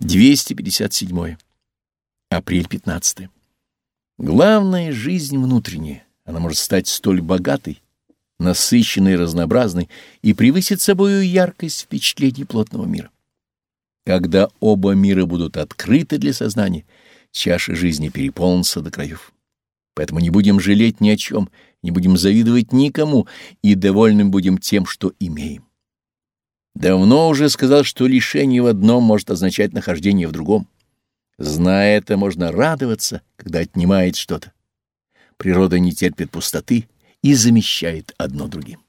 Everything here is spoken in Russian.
257. Апрель 15. Главная жизнь внутренняя. Она может стать столь богатой, насыщенной разнообразной и превысить собою яркость впечатлений плотного мира. Когда оба мира будут открыты для сознания, чаша жизни переполнится до краев. Поэтому не будем жалеть ни о чем, не будем завидовать никому и довольным будем тем, что имеем. Давно уже сказал, что лишение в одном может означать нахождение в другом. Зная это, можно радоваться, когда отнимает что-то. Природа не терпит пустоты и замещает одно другим.